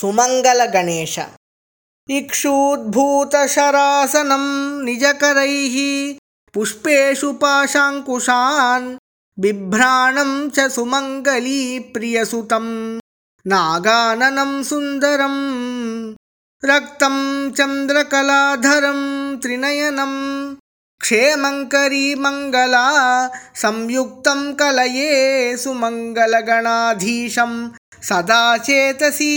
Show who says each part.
Speaker 1: सुमङ्गलगणेश। इक्षूद्भूतशरासनं निजकरैः पुष्पेषु पाशाङ्कुशान् बिभ्राणं च सुमङ्गलीप्रियसुतं नागाननं सुन्दरम् रक्तं चन्द्रकलाधरं त्रिनयनं क्षेमङ्करी मङ्गला संयुक्तं कलये सुमङ्गलगणाधीशं సదా చేతసి